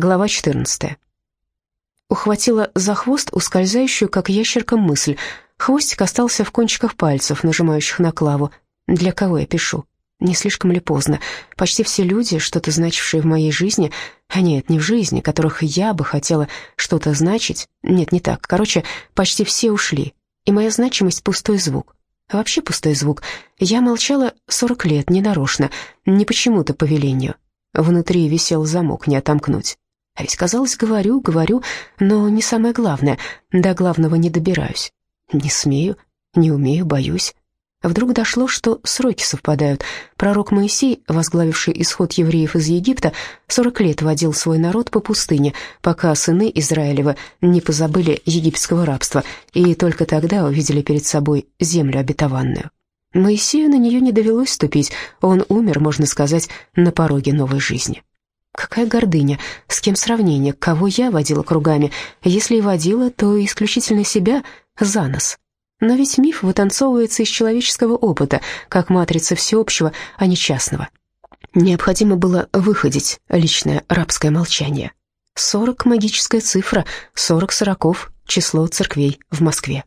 Глава 14. Ухватила за хвост ускользающую, как ящерка, мысль. Хвостик остался в кончиках пальцев, нажимающих на клаву. Для кого я пишу? Не слишком ли поздно? Почти все люди, что-то значившие в моей жизни, а нет, не в жизни, которых я бы хотела что-то значить, нет, не так, короче, почти все ушли, и моя значимость — пустой звук. Вообще пустой звук. Я молчала сорок лет, ненарочно, не почему-то по велению. Внутри висел замок, не отомкнуть. А ведь, казалось, говорю, говорю, но не самое главное. До главного не добираюсь. Не смею, не умею, боюсь. Вдруг дошло, что сроки совпадают. Пророк Моисей, возглавивший исход евреев из Египта, сорок лет водил свой народ по пустыне, пока сыны Израилева не позабыли египетского рабства, и только тогда увидели перед собой землю обетованную. Моисею на нее не довелось ступить, он умер, можно сказать, на пороге новой жизни. Какая гордыня, с кем сравнение, кого я водила кругами, если и водила, то исключительно себя за нос. Но ведь миф вытанцовывается из человеческого опыта, как матрица всеобщего, а не частного. Необходимо было выходить личное рабское молчание. Сорок — магическая цифра, сорок сороков — число церквей в Москве.